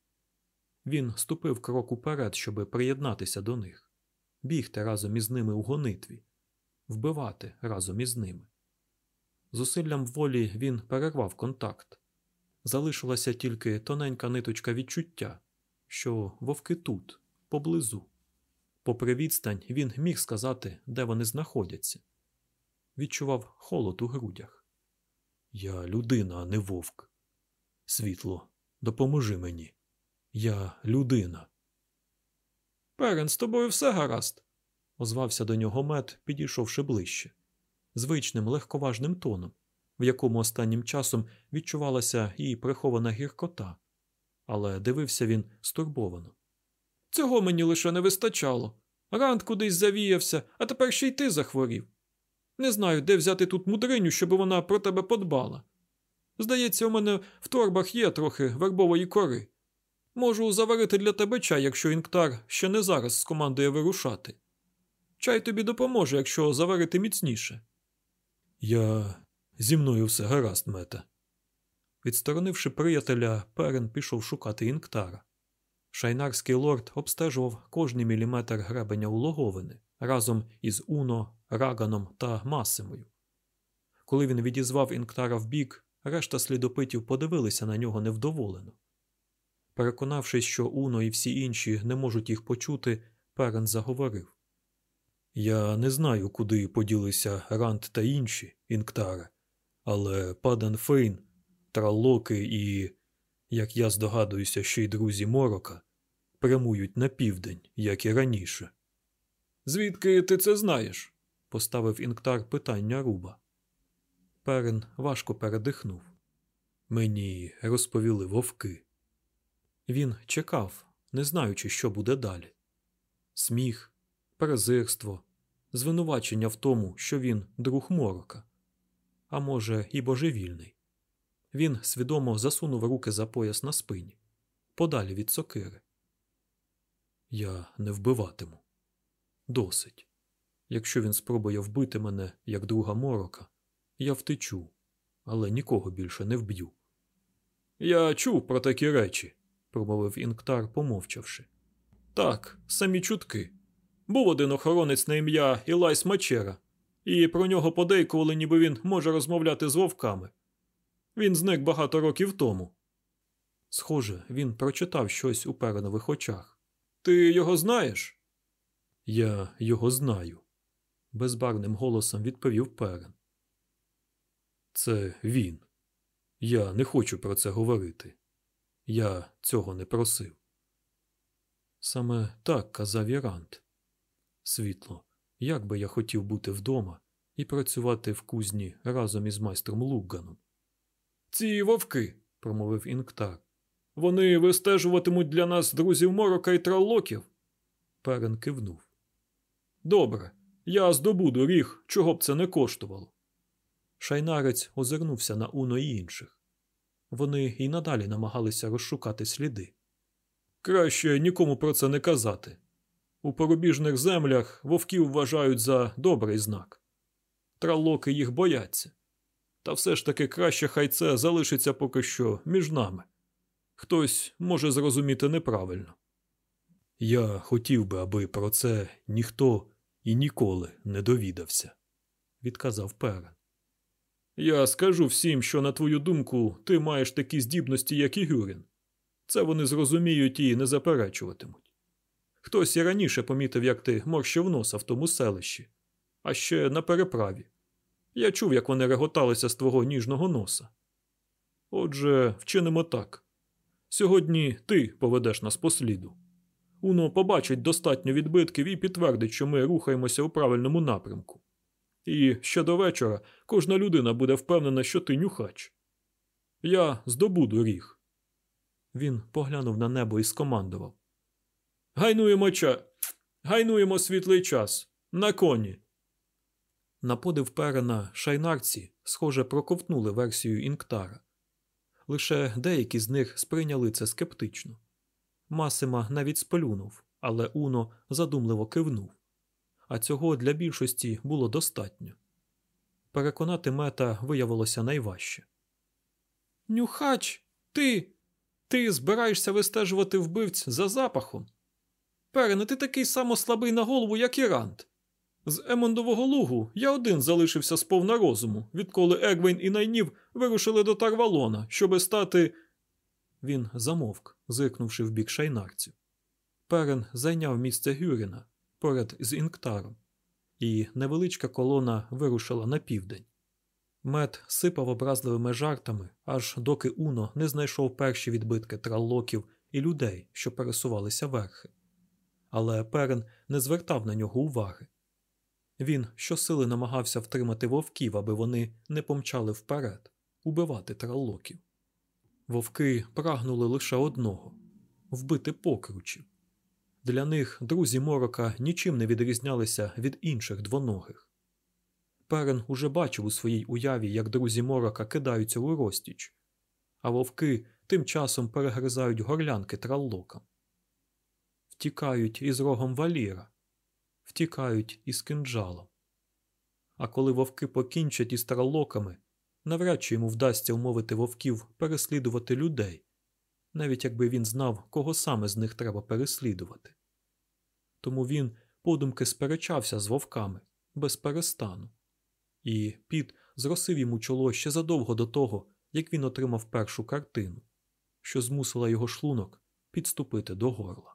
Він ступив крок уперед, щоби приєднатися до них, бігти разом із ними у гонитві, вбивати разом із ними. Зусиллям волі він перервав контакт. Залишилася тільки тоненька ниточка відчуття, що вовки тут, поблизу. Попри відстань, він міг сказати, де вони знаходяться. Відчував холод у грудях. Я людина, а не вовк. Світло, допоможи мені. Я людина. Перен, з тобою все гаразд. озвався до нього мед, підійшовши ближче, звичним легковажним тоном, в якому останнім часом відчувалася і прихована гіркота, але дивився він стурбовано. Цього мені лише не вистачало. Ранд кудись завіявся, а тепер ще й ти захворів. Не знаю, де взяти тут мудриню, щоб вона про тебе подбала. Здається, у мене в торбах є трохи вербової кори. Можу заварити для тебе чай, якщо інктар ще не зараз скомандує вирушати. Чай тобі допоможе, якщо заварити міцніше. Я зі мною все гаразд, мета. Відсторонивши приятеля, перен пішов шукати інктара. Шайнарський лорд обстежував кожний міліметр гребеня улоговини разом із Уно, Раганом та Масимою. Коли він відізвав інктара вбік, решта слідопитів подивилися на нього невдоволено. Переконавшись, що Уно і всі інші не можуть їх почути, Перен заговорив Я не знаю, куди поділися Рант та інші інктари, але Падан Фейн, Траллоки і, як я здогадуюся, ще й друзі Морока, прямують на південь, як і раніше. Звідки ти це знаєш? поставив інктар питання руба. Перен важко передихнув. Мені розповіли вовки. Він чекав, не знаючи, що буде далі. Сміх, презирство, звинувачення в тому, що він друг морока, а може, і божевільний. Він свідомо засунув руки за пояс на спині, подалі від сокири. Я не вбиватиму. Досить. Якщо він спробує вбити мене як друга морока, я втечу, але нікого більше не вб'ю. Я чув про такі речі, промовив Інктар, помовчавши. Так, самі чутки. Був один охоронець на ім'я Ілайс Мачера, і про нього подейкували, ніби він може розмовляти з вовками. Він зник багато років тому. Схоже, він прочитав щось у перенових очах. Ти його знаєш? Я його знаю, безбарним голосом відповів перен. Це він. Я не хочу про це говорити. Я цього не просив. Саме так казав Ірант. Світло, як би я хотів бути вдома і працювати в кузні разом із майстром Луганом. Ці вовки, промовив Інктар. Вони вистежуватимуть для нас друзів морока і траллоків. Перен кивнув. Добре, я здобуду ріг, чого б це не коштувало. Шайнарець озирнувся на Уно і інших. Вони і надалі намагалися розшукати сліди. Краще нікому про це не казати. У порубіжних землях вовків вважають за добрий знак. Тралоки їх бояться. Та все ж таки краще хай це залишиться поки що між нами. Хтось може зрозуміти неправильно. Я хотів би, аби про це ніхто і ніколи не довідався, відказав Перен. Я скажу всім, що, на твою думку, ти маєш такі здібності, як і Гюрін. Це вони зрозуміють і не заперечуватимуть. Хтось і раніше помітив, як ти морщив носа в тому селищі, а ще на переправі. Я чув, як вони реготалися з твого ніжного носа. Отже, вчинимо так. Сьогодні ти поведеш нас по сліду. Уно побачить достатньо відбитків і підтвердить, що ми рухаємося у правильному напрямку. І ще до вечора кожна людина буде впевнена, що ти нюхач. Я здобуду ріг. Він поглянув на небо і скомандував. Гайнуємо ча. Гайнуємо світлий час. На коні. На подив перена шайнарці, схоже, проковтнули версію Інктара. Лише деякі з них сприйняли це скептично. Масима навіть сплюнув, але Уно задумливо кивнув. А цього для більшості було достатньо. Переконати мета виявилося найважче. Нюхач, ти. Ти збираєшся вистежувати вбивць за запахом. Перене, ти такий само слабий на голову, як і Рант. З Емондового лугу я один залишився з повна розуму, відколи Егвейн і Найнів вирушили до Тарвалона, щоби стати. Він замовк, зиркнувши в бік шайнарців. Перен зайняв місце Гюріна поряд з Інктаром, і невеличка колона вирушила на південь. Мед сипав образливими жартами, аж доки Уно не знайшов перші відбитки траллоків і людей, що пересувалися верхи. Але Перен не звертав на нього уваги. Він щосили намагався втримати вовків, аби вони не помчали вперед, убивати траллоків. Вовки прагнули лише одного вбити покручів. Для них друзі морока нічим не відрізнялися від інших двоногих. Перен уже бачив у своїй уяві, як друзі морока кидаються у розтіч, а вовки тим часом перегризають горлянки траллокам. Втікають із рогом валіра, втікають із кинджалом. А коли вовки покінчать із траллоками, навряд чи йому вдасться умовити вовків переслідувати людей, навіть якби він знав, кого саме з них треба переслідувати. Тому він подумки сперечався з вовками без перестану, і піт зросив йому чоло ще задовго до того, як він отримав першу картину, що змусила його шлунок підступити до горла.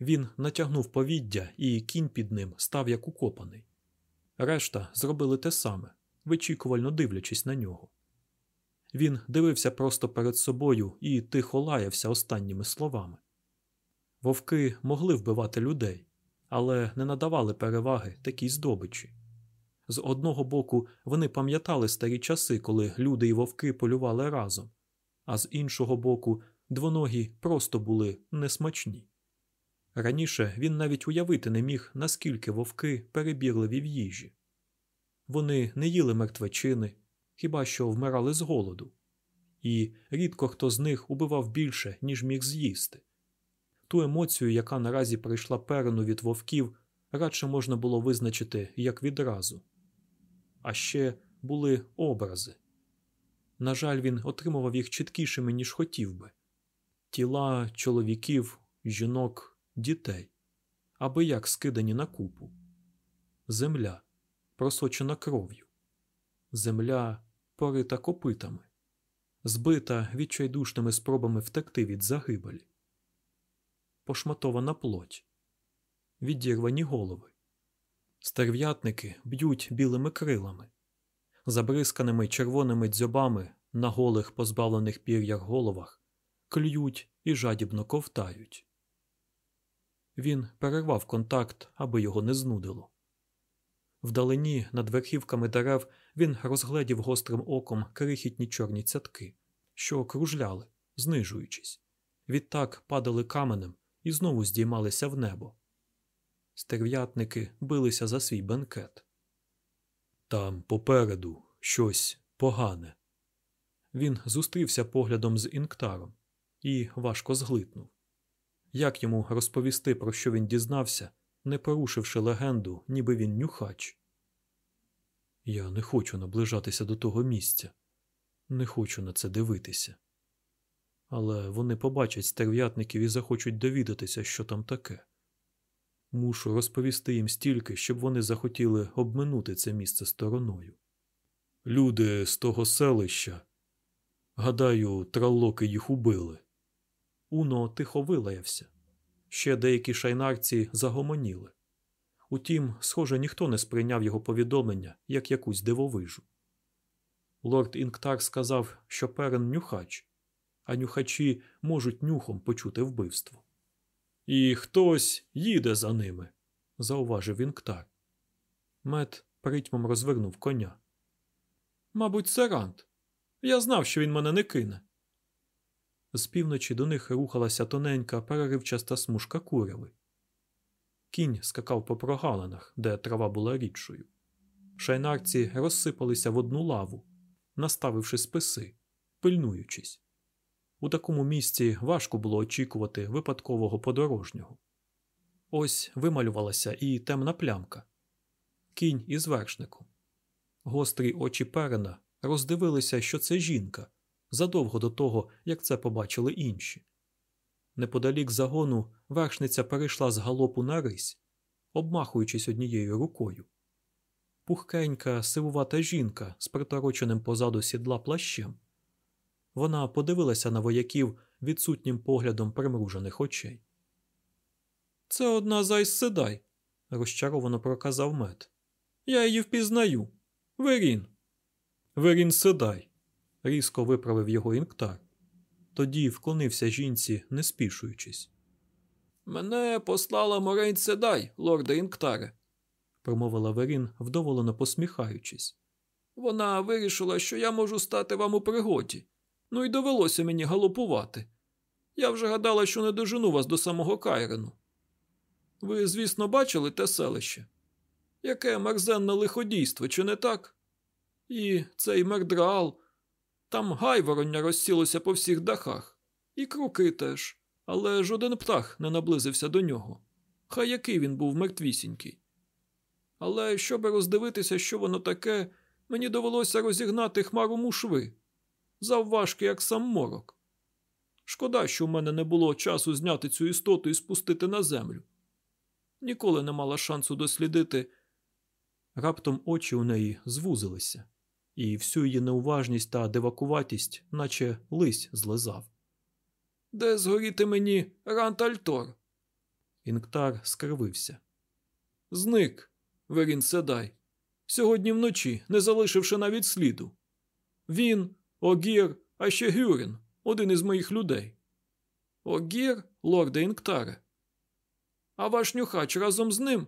Він натягнув повіддя, і кінь під ним став як укопаний. Решта зробили те саме, вичікувально дивлячись на нього. Він дивився просто перед собою і тихо лаявся останніми словами. Вовки могли вбивати людей, але не надавали переваги такій здобичі. З одного боку, вони пам'ятали старі часи, коли люди і вовки полювали разом, а з іншого боку, двоногі просто були несмачні. Раніше він навіть уявити не міг, наскільки вовки перебірливі в їжі. Вони не їли мертвечини, хіба що вмирали з голоду, і рідко хто з них убивав більше, ніж міг з'їсти. Ту емоцію, яка наразі прийшла перену від вовків, радше можна було визначити як відразу. А ще були образи. На жаль, він отримував їх чіткішими, ніж хотів би тіла чоловіків, жінок, дітей, аби як скидані на купу, земля, просочена кров'ю, земля порита копитами, збита відчайдушними спробами втекти від загибелі, пошматована плоть, відірвані голови. Стерв'ятники б'ють білими крилами, забризканими червоними дзьобами на голих позбавлених пір'ях головах, клюють і жадібно ковтають. Він перервав контакт, аби його не знудило. Вдалині, над верхівками дерев, він розгледів гострим оком крихітні чорні цятки, що окружляли, знижуючись. Відтак падали каменем і знову здіймалися в небо. Стерв'ятники билися за свій бенкет. Там попереду щось погане. Він зустрівся поглядом з інктаром і важко зглитнув. Як йому розповісти, про що він дізнався, не порушивши легенду, ніби він нюхач? Я не хочу наближатися до того місця, не хочу на це дивитися. Але вони побачать стерв'ятників і захочуть довідатися, що там таке. Мушу розповісти їм стільки, щоб вони захотіли обминути це місце стороною. Люди з того селища, гадаю, траллоки їх убили. Уно тихо вилаявся. Ще деякі шайнарці загомоніли. Утім, схоже, ніхто не сприйняв його повідомлення як якусь дивовижу. Лорд Інктар сказав, що перен нюхач, а нюхачі можуть нюхом почути вбивство. І хтось їде за ними, зауважив Інктар. Мед притьмом розвернув коня. Мабуть, Серант. Я знав, що він мене не кине. З півночі до них рухалася тоненька переривчаста смужка куряви. Кінь скакав по прогалинах, де трава була рідшою. Шайнарці розсипалися в одну лаву, наставивши списи, пильнуючись. У такому місці важко було очікувати випадкового подорожнього. Ось вималювалася і темна плямка. Кінь із вершником. Гострі очі перена роздивилися, що це жінка, задовго до того, як це побачили інші. Неподалік загону вершниця перейшла з галопу на рись, обмахуючись однією рукою. Пухкенька, сивувата жінка з притороченим позаду сідла плащем. Вона подивилася на вояків відсутнім поглядом примружених очей. Це одна зайс седай, розчаровано проказав мед. Я її впізнаю. Верін. Верін седай, різко виправив його інктар. Тоді вклонився жінці, не спішуючись. Мене послала Морейн Седай, лорде Інктаре, промовила Верін, вдоволено посміхаючись. Вона вирішила, що я можу стати вам у пригоді. Ну і довелося мені галопувати. Я вже гадала, що не дожену вас до самого Кайрену. Ви, звісно, бачили те селище? Яке мерзенне лиходійство, чи не так? І цей мердраал. Там гайвороння розсілося по всіх дахах, і круки теж, але жоден птах не наблизився до нього. Хай який він був мертвісінький. Але щоби роздивитися, що воно таке, мені довелося розігнати хмару мушви завважки, як сам морок. Шкода, що в мене не було часу зняти цю істоту і спустити на землю. Ніколи не мала шансу дослідити. Раптом очі у неї звузилися, і всю її неуважність та дивакуватість, наче лись злизав. Де згоріти мені Рантальтор? Інктар скривився. Зник, Верін Седай, сьогодні вночі, не залишивши навіть сліду. Він, Огір, а ще Гюрін, один із моїх людей. Огір, лорде Інктаре. А ваш нюхач разом з ним?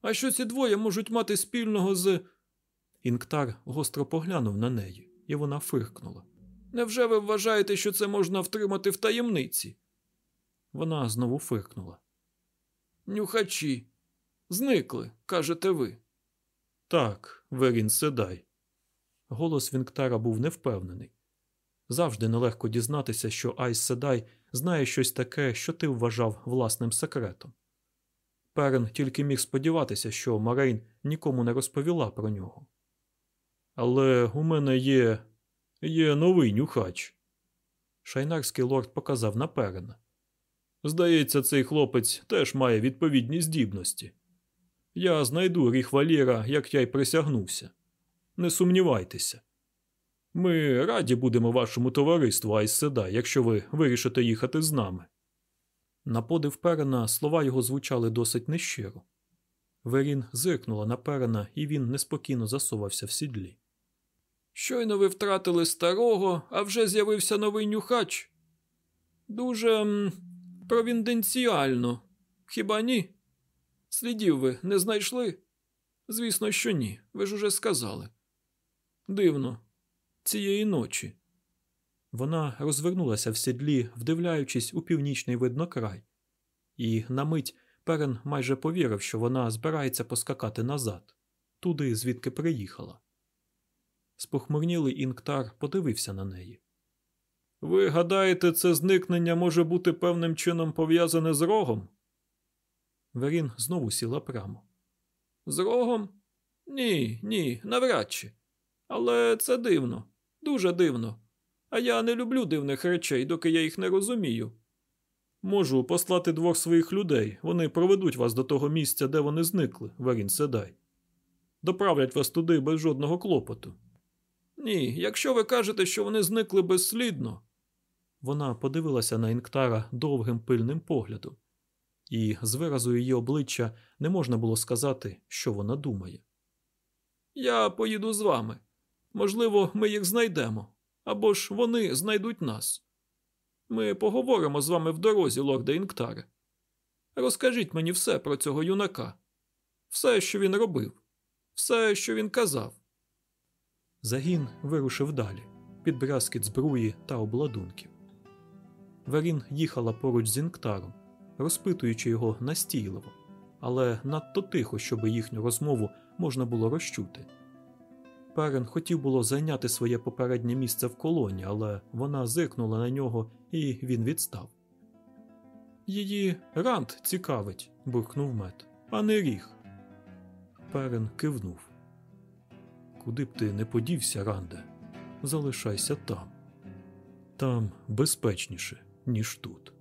А що ці двоє можуть мати спільного з. Інктар гостро поглянув на неї, і вона фиркнула. Невже ви вважаєте, що це можна втримати в таємниці? Вона знову фиркнула. Нюхачі. Зникли, кажете ви. Так, Верін Седай. Голос Вінктара був невпевнений. Завжди нелегко дізнатися, що Айс Седай знає щось таке, що ти вважав власним секретом. Перен тільки міг сподіватися, що Марейн нікому не розповіла про нього. Але у мене є. є новий нюхач. Шайнарський лорд показав на Перена. Здається, цей хлопець теж має відповідні здібності. Я знайду ріхваліра, як я й присягнувся. Не сумнівайтеся. Ми раді будемо вашому товариству Айседа, якщо ви вирішите їхати з нами. На подив Перена слова його звучали досить нещиро. Верін зиркнула на Перена, і він неспокійно засувався в сідлі. Щойно ви втратили старого, а вже з'явився новий нюхач. Дуже провінденціально. Хіба ні? Слідів ви не знайшли? Звісно, що ні. Ви ж уже сказали. Дивно, цієї ночі. Вона розвернулася в сідлі, вдивляючись у північний виднокрай, і на мить Перен майже повірив, що вона збирається поскакати назад, туди, звідки приїхала. Спохмурнілий інктар подивився на неї. Ви гадаєте, це зникнення може бути певним чином пов'язане з рогом? Верін знову сіла прямо. З рогом? Ні, ні, навряд чи. Але це дивно, дуже дивно. А я не люблю дивних речей, доки я їх не розумію. Можу послати двох своїх людей. Вони проведуть вас до того місця, де вони зникли, Верін Седай. Доправлять вас туди без жодного клопоту. Ні, якщо ви кажете, що вони зникли безслідно. Вона подивилася на Інктара довгим пильним поглядом, і з виразу її обличчя не можна було сказати, що вона думає. Я поїду з вами. Можливо, ми їх знайдемо, або ж вони знайдуть нас. Ми поговоримо з вами в дорозі, лорде Інктаре. Розкажіть мені все про цього юнака, все, що він робив, все, що він казав. Загін вирушив далі, під брязкіт збруї та обладунків. Верін їхала поруч з Інктаром, розпитуючи його настійливо, але надто тихо, щоб їхню розмову можна було розчути. Перен хотів було зайняти своє попереднє місце в колоні, але вона зиркнула на нього, і він відстав. Її рант цікавить, буркнув мед, а не ріг. Перен кивнув. Куди б ти не подівся, Ранде, залишайся там. Там безпечніше, ніж тут.